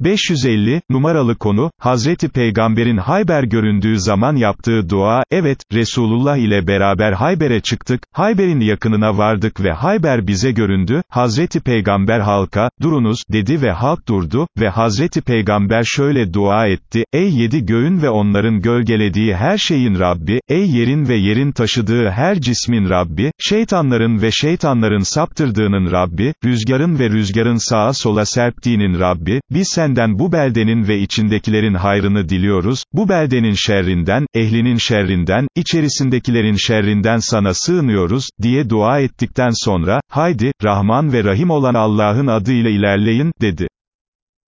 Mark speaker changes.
Speaker 1: 550, numaralı konu, Hazreti Peygamber'in Hayber göründüğü zaman yaptığı dua, evet, Resulullah ile beraber Hayber'e çıktık, Hayber'in yakınına vardık ve Hayber bize göründü, Hazreti Peygamber halka, durunuz, dedi ve halk durdu, ve Hazreti Peygamber şöyle dua etti, ey yedi göğün ve onların gölgelediği her şeyin Rabbi, ey yerin ve yerin taşıdığı her cismin Rabbi, şeytanların ve şeytanların saptırdığının Rabbi, rüzgarın ve rüzgarın sağa sola serptiğinin Rabbi, biz sen senden bu beldenin ve içindekilerin hayrını diliyoruz, bu beldenin şerrinden, ehlinin şerrinden, içerisindekilerin şerrinden sana sığınıyoruz, diye dua ettikten sonra, haydi, Rahman ve Rahim olan Allah'ın adıyla ilerleyin, dedi.